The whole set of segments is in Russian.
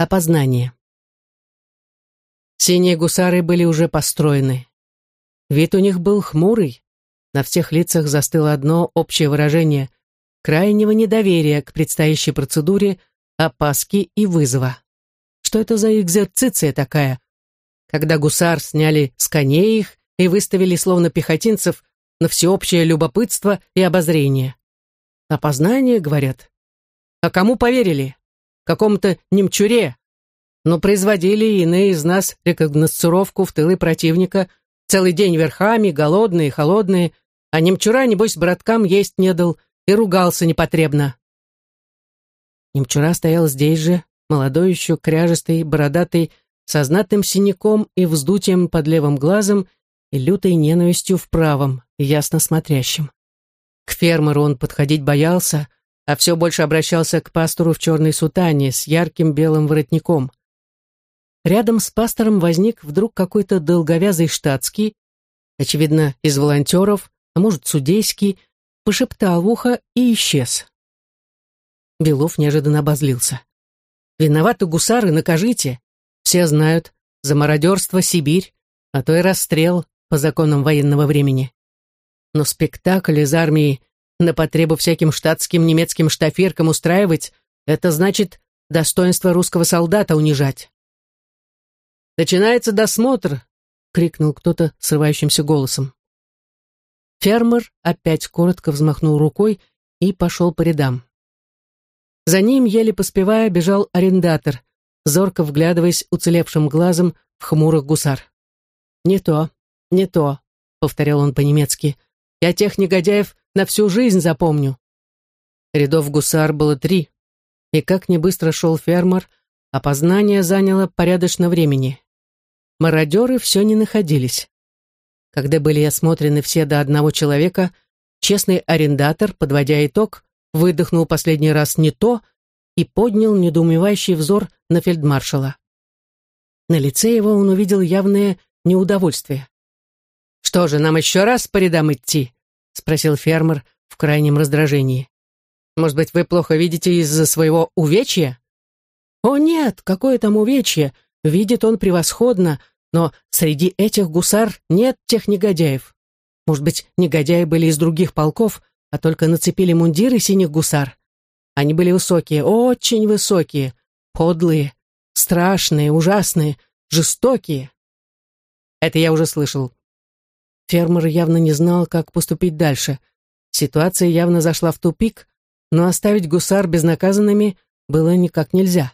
Опознание. Синие гусары были уже построены. Вид у них был хмурый. На всех лицах застыло одно общее выражение крайнего недоверия к предстоящей процедуре, опаски и вызова. Что это за экзерциция такая, когда гусар сняли с коней их и выставили словно пехотинцев на всеобщее любопытство и обозрение? Опознание, говорят. А кому поверили? Какому-то немчуре? Но производили иные из нас рекогносцировку в тылы противника, целый день верхами, голодные, холодные, а немчура, небось, браткам есть не дал и ругался непотребно. Немчура стоял здесь же, молодой еще, кряжестый, бородатый, со знатным синяком и вздутием под левым глазом и лютой ненавистью в правом, ясно смотрящим. К фермеру он подходить боялся, а все больше обращался к пастору в черной сутане с ярким белым воротником. Рядом с пастором возник вдруг какой-то долговязый штатский, очевидно, из волонтеров, а может, судейский, пошептал в ухо и исчез. Белов неожиданно обозлился. «Виноваты гусары, накажите. Все знают, за мародерство Сибирь, а то и расстрел по законам военного времени. Но спектакль из армии на потребу всяким штатским немецким штафиркам устраивать, это значит достоинство русского солдата унижать. «Начинается досмотр!» — крикнул кто-то срывающимся голосом. Фермер опять коротко взмахнул рукой и пошел по рядам. За ним, еле поспевая, бежал арендатор, зорко вглядываясь уцелевшим глазом в хмурых гусар. «Не то, не то», — повторял он по-немецки. «Я тех негодяев на всю жизнь запомню». Рядов гусар было три, и как не быстро шел фермер, опознание заняло порядочно времени. Мародеры все не находились. Когда были осмотрены все до одного человека, честный арендатор, подводя итог, выдохнул последний раз не то и поднял недоумевающий взор на фельдмаршала. На лице его он увидел явное неудовольствие. «Что же, нам еще раз по рядам идти?» — спросил фермер в крайнем раздражении. «Может быть, вы плохо видите из-за своего увечья?» «О нет, какое там увечье! Видит он превосходно, но среди этих гусар нет тех негодяев. Может быть, негодяи были из других полков, а только нацепили мундиры синих гусар. Они были высокие, очень высокие, подлые, страшные, ужасные, жестокие. Это я уже слышал. Фермер явно не знал, как поступить дальше. Ситуация явно зашла в тупик, но оставить гусар безнаказанными было никак нельзя.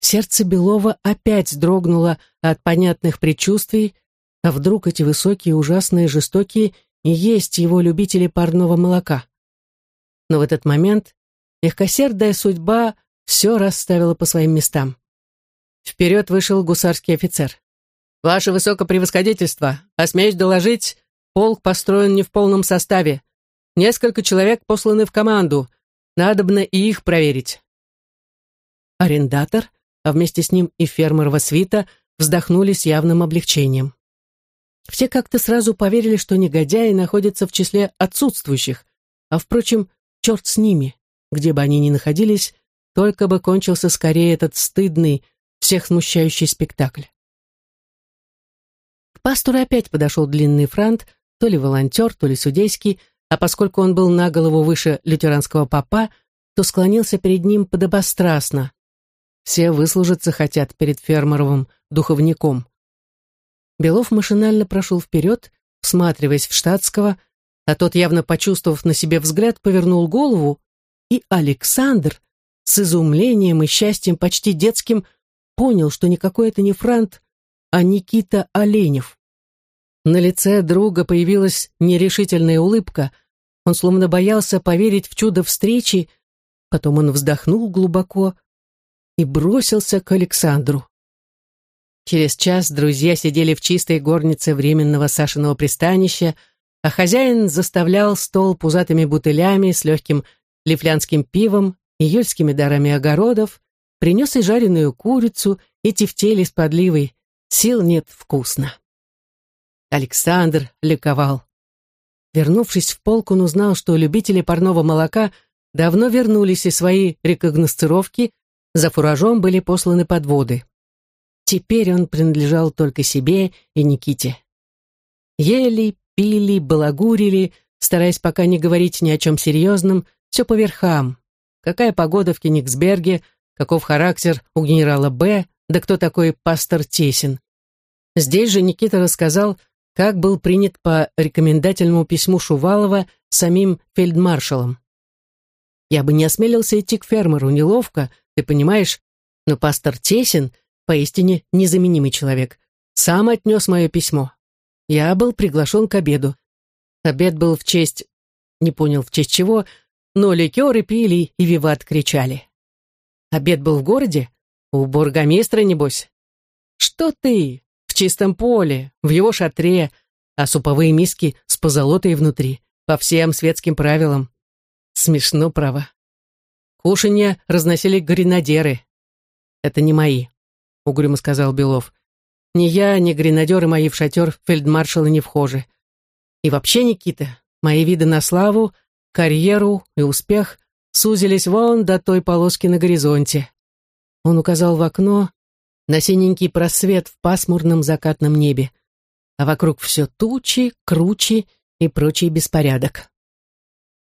Сердце Белова опять дрогнуло от понятных предчувствий, а вдруг эти высокие, ужасные, жестокие и есть его любители парного молока. Но в этот момент легкосердая судьба все расставила по своим местам. Вперед вышел гусарский офицер. «Ваше высокопревосходительство, осмеюсь доложить, полк построен не в полном составе. Несколько человек посланы в команду. Надобно и их проверить». Арендатор а вместе с ним и фермерова свита вздохнули с явным облегчением. Все как-то сразу поверили, что негодяи находятся в числе отсутствующих, а, впрочем, черт с ними, где бы они ни находились, только бы кончился скорее этот стыдный, всех смущающий спектакль. Пастору опять подошел длинный франт, то ли волонтер, то ли судейский, а поскольку он был на голову выше лютеранского папа, то склонился перед ним подобострастно, все выслужиться хотят перед фермеровым духовником. Белов машинально прошел вперед, всматриваясь в штатского, а тот, явно почувствовав на себе взгляд, повернул голову, и Александр с изумлением и счастьем почти детским понял, что никакой это не Франт, а Никита Оленев. На лице друга появилась нерешительная улыбка, он словно боялся поверить в чудо встречи, потом он вздохнул глубоко, и бросился к Александру. Через час друзья сидели в чистой горнице временного Сашиного пристанища, а хозяин заставлял стол пузатыми бутылями с легким лифлянским пивом и юльскими дарами огородов, принес и жареную курицу, и тефтели с подливой. Сил нет вкусно. Александр ликовал. Вернувшись в полк, он узнал, что любители парного молока давно вернулись из своей рекогносцировки За фуражом были посланы подводы. Теперь он принадлежал только себе и Никите. Ели, пили, балагурили, стараясь пока не говорить ни о чем серьезном, все по верхам. Какая погода в Кенигсберге, каков характер у генерала Б, да кто такой пастор Тесин. Здесь же Никита рассказал, как был принят по рекомендательному письму Шувалова самим фельдмаршалом. Я бы не осмелился идти к фермеру, неловко, ты понимаешь, но пастор Тесин поистине незаменимый человек. Сам отнес мое письмо. Я был приглашен к обеду. Обед был в честь... Не понял, в честь чего, но ликеры пили и виват кричали. Обед был в городе? У бургомистра, небось? Что ты? В чистом поле, в его шатре, а суповые миски с позолотой внутри, по всем светским правилам. Смешно, право. Кушанья разносили гренадеры. Это не мои, угрюмо сказал Белов. Ни я, ни гренадеры мои в шатер фельдмаршала не вхожи. И вообще, Никита, мои виды на славу, карьеру и успех сузились вон до той полоски на горизонте. Он указал в окно на синенький просвет в пасмурном закатном небе, а вокруг все тучи, кручи и прочий беспорядок.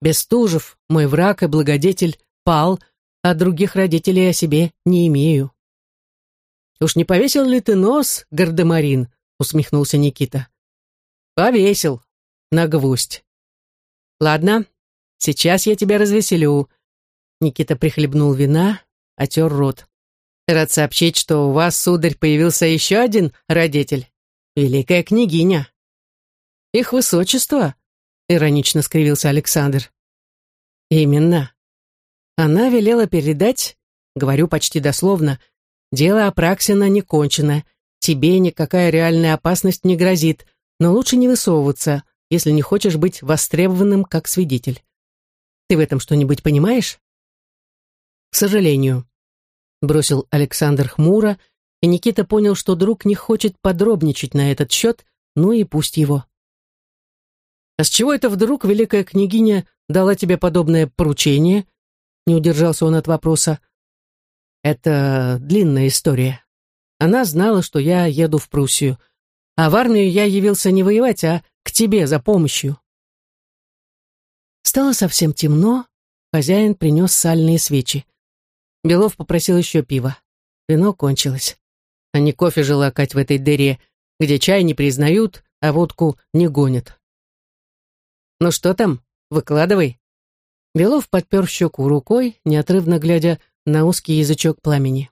Бестужев, мой враг и благодетель, пал, а других родителей о себе не имею. «Уж не повесил ли ты нос, гардемарин?» — усмехнулся Никита. «Повесил. На гвоздь. Ладно, сейчас я тебя развеселю». Никита прихлебнул вина, отер рот. «Рад сообщить, что у вас, сударь, появился еще один родитель. Великая княгиня». «Их высочество?» — иронично скривился Александр. «Именно. Она велела передать, говорю почти дословно, дело Апраксина не кончено, тебе никакая реальная опасность не грозит, но лучше не высовываться, если не хочешь быть востребованным как свидетель. Ты в этом что-нибудь понимаешь?» «К сожалению», — бросил Александр хмуро, и Никита понял, что друг не хочет подробничать на этот счет, ну и пусть его. «А с чего это вдруг великая княгиня дала тебе подобное поручение?» Не удержался он от вопроса. «Это длинная история. Она знала, что я еду в Пруссию, а в армию я явился не воевать, а к тебе за помощью». Стало совсем темно, хозяин принес сальные свечи. Белов попросил еще пива. Вино кончилось. А не кофе же лакать в этой дыре, где чай не признают, а водку не гонят. «Ну что там? Выкладывай». Белов подпер щеку рукой, неотрывно глядя на узкий язычок пламени.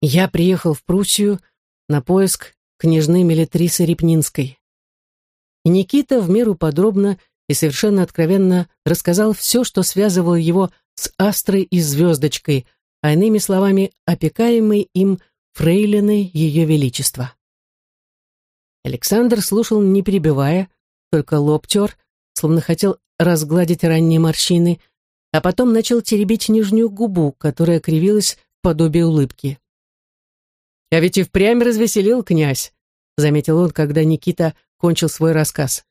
«Я приехал в Пруссию на поиск княжны Мелитрисы Репнинской». И Никита в меру подробно и совершенно откровенно рассказал все, что связывало его с Астрой и Звездочкой, а иными словами, опекаемой им фрейлиной Ее Величества. Александр слушал, не перебивая, только лоб тер, словно хотел разгладить ранние морщины, а потом начал теребить нижнюю губу, которая кривилась в подобие улыбки. «А ведь и впрямь развеселил князь», — заметил он, когда Никита кончил свой рассказ.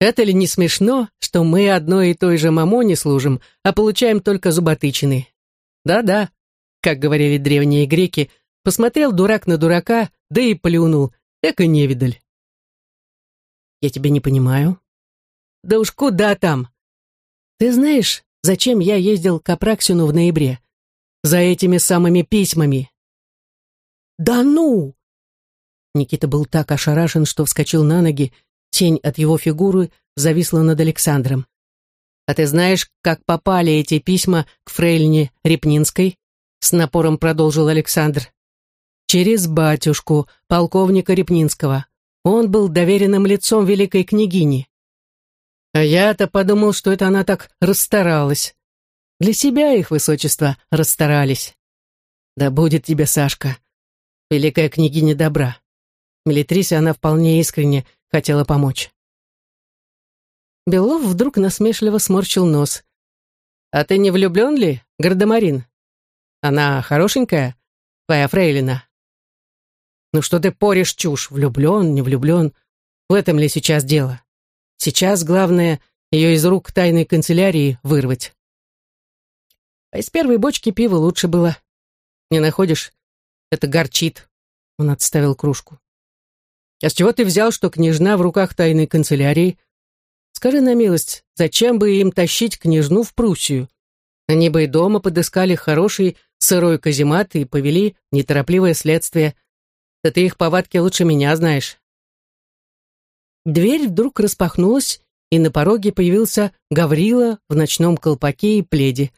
«Это ли не смешно, что мы одной и той же мамоне служим, а получаем только зуботычины? Да-да, как говорили древние греки, посмотрел дурак на дурака, да и плюнул, эко невидаль». Я тебя не понимаю. Да уж куда там? Ты знаешь, зачем я ездил к Апраксину в ноябре? За этими самыми письмами. Да ну! Никита был так ошарашен, что вскочил на ноги, тень от его фигуры зависла над Александром. «А ты знаешь, как попали эти письма к фрейльне Репнинской?» С напором продолжил Александр. «Через батюшку, полковника Репнинского. Он был доверенным лицом великой княгини. А я-то подумал, что это она так расстаралась. Для себя их высочество расстарались. Да будет тебе, Сашка, великая княгиня добра. Милитрисе она вполне искренне хотела помочь. Белов вдруг насмешливо сморщил нос. «А ты не влюблен ли, Гардемарин? Она хорошенькая, твоя фрейлина?» Ну что ты порешь чушь, влюблен, не влюблен? В этом ли сейчас дело? Сейчас главное ее из рук тайной канцелярии вырвать. А из первой бочки пива лучше было. Не находишь? Это горчит. Он отставил кружку. А с чего ты взял, что княжна в руках тайной канцелярии? Скажи на милость, зачем бы им тащить княжну в Пруссию? Они бы и дома подыскали хороший сырой каземат и повели неторопливое следствие. Да ты их повадки лучше меня знаешь. Дверь вдруг распахнулась, и на пороге появился Гаврила в ночном колпаке и пледе.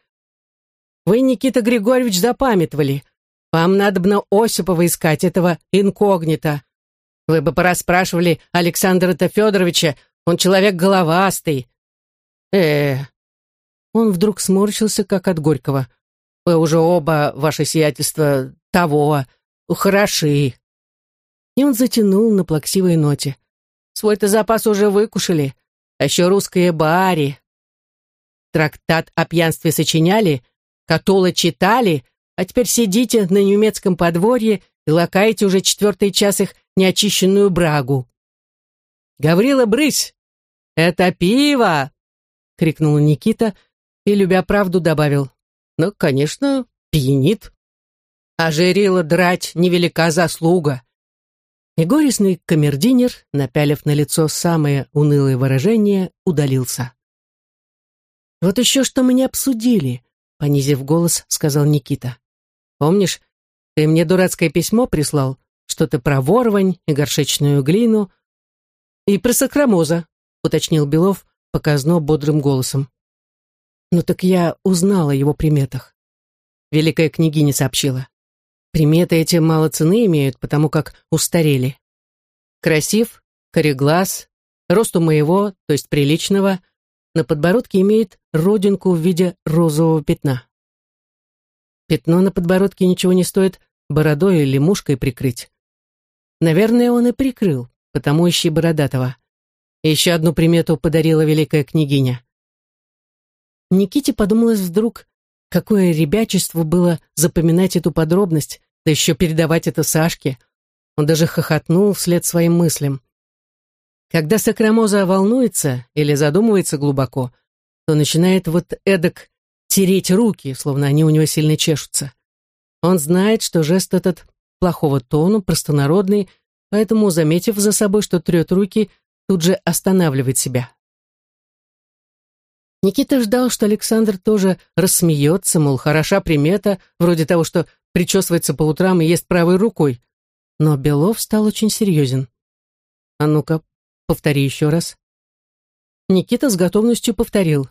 «Вы, Никита Григорьевич, запамятовали. Вам надо бы на Осипова искать, этого инкогнито. Вы бы порасспрашивали Александра-то Федоровича, он человек головастый». э Он вдруг сморщился, как от Горького. «Вы уже оба, ваше сиятельство, того, хороши». И он затянул на плаксивой ноте. «Свой-то запас уже выкушали, а еще русские бари. Трактат о пьянстве сочиняли, Катула читали, а теперь сидите на немецком подворье и лакаете уже четвертый час их неочищенную брагу. «Гаврила, брысь! Это пиво!» — крикнул Никита и, любя правду, добавил. «Ну, конечно, пьянит. А жерила драть невелика заслуга». И горестный камердинер, напялив на лицо самое унылое выражение, удалился. «Вот еще что мы не обсудили», — понизив голос, сказал Никита. «Помнишь, ты мне дурацкое письмо прислал, что-то про ворвань и горшечную глину?» «И про сакрамоза», — уточнил Белов показно бодрым голосом. «Ну так я узнала о его приметах». Великая княгиня сообщила. Приметы эти мало цены имеют, потому как устарели. Красив, кореглаз, росту моего, то есть приличного, на подбородке имеет родинку в виде розового пятна. Пятно на подбородке ничего не стоит бородой или мушкой прикрыть. Наверное, он и прикрыл, потому ищи бородатого. еще одну примету подарила великая княгиня. Никите подумалось вдруг, Какое ребячество было запоминать эту подробность, да еще передавать это Сашке. Он даже хохотнул вслед своим мыслям. Когда Сакрамоза волнуется или задумывается глубоко, то начинает вот эдак тереть руки, словно они у него сильно чешутся. Он знает, что жест этот плохого тону, простонародный, поэтому, заметив за собой, что трет руки, тут же останавливает себя. Никита ждал, что Александр тоже рассмеется, мол, хороша примета, вроде того, что причесывается по утрам и ест правой рукой. Но Белов стал очень серьезен. «А ну-ка, повтори еще раз». Никита с готовностью повторил.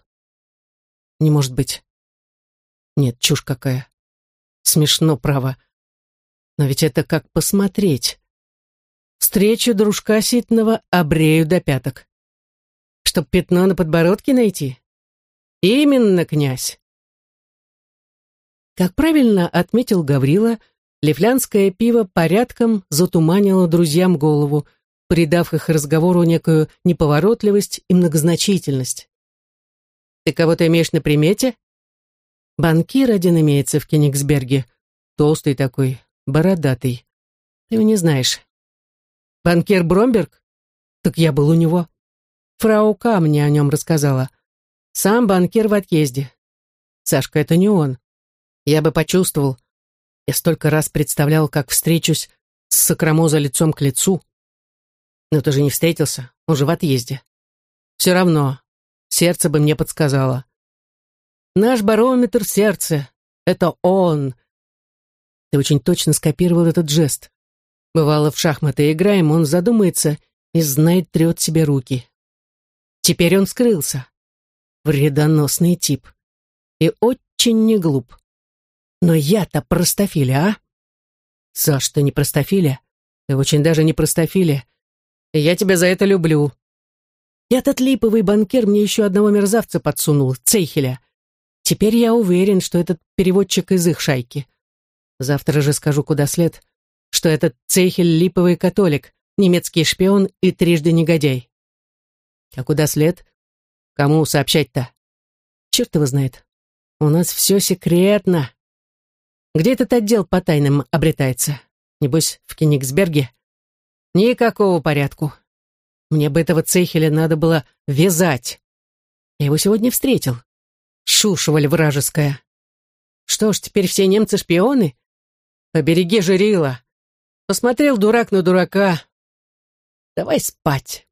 «Не может быть». «Нет, чушь какая. Смешно, право. Но ведь это как посмотреть. Встречу дружка Ситного обрею до пяток. Чтоб пятно на подбородке найти? Именно, князь. Как правильно отметил Гаврила, лифлянское пиво порядком затуманило друзьям голову, придав их разговору некую неповоротливость и многозначительность. «Ты кого-то имеешь на примете?» «Банкир один имеется в Кенигсберге. Толстый такой, бородатый. Ты его не знаешь». «Банкир Бромберг?» «Так я был у него. Фрау К. мне о нем рассказала. Сам банкир в отъезде. Сашка, это не он. Я бы почувствовал. Я столько раз представлял, как встречусь с Сакрамоза лицом к лицу. Но ты же не встретился, он же в отъезде. Все равно, сердце бы мне подсказало. Наш барометр сердца — это он. Ты очень точно скопировал этот жест. Бывало, в шахматы играем, он задумается и знает, трет себе руки. Теперь он скрылся. Вредоносный тип. И очень не глуп. Но я-то простофиля, а? Саш, ты не простофиля? Ты очень даже не простофиля. И я тебя за это люблю. И этот липовый банкир мне еще одного мерзавца подсунул, Цейхеля. Теперь я уверен, что этот переводчик из их шайки. Завтра же скажу куда след, что этот Цейхель липовый католик, немецкий шпион и трижды негодяй. А куда след? Кому сообщать-то? Черт его знает. У нас все секретно. Где этот отдел по тайнам обретается? Небось, в Кенигсберге? Никакого порядку. Мне бы этого Цейхеля надо было вязать. Я его сегодня встретил. Шушеваль вражеская. Что ж, теперь все немцы шпионы? Побереги Жирила. Посмотрел дурак на дурака. Давай спать.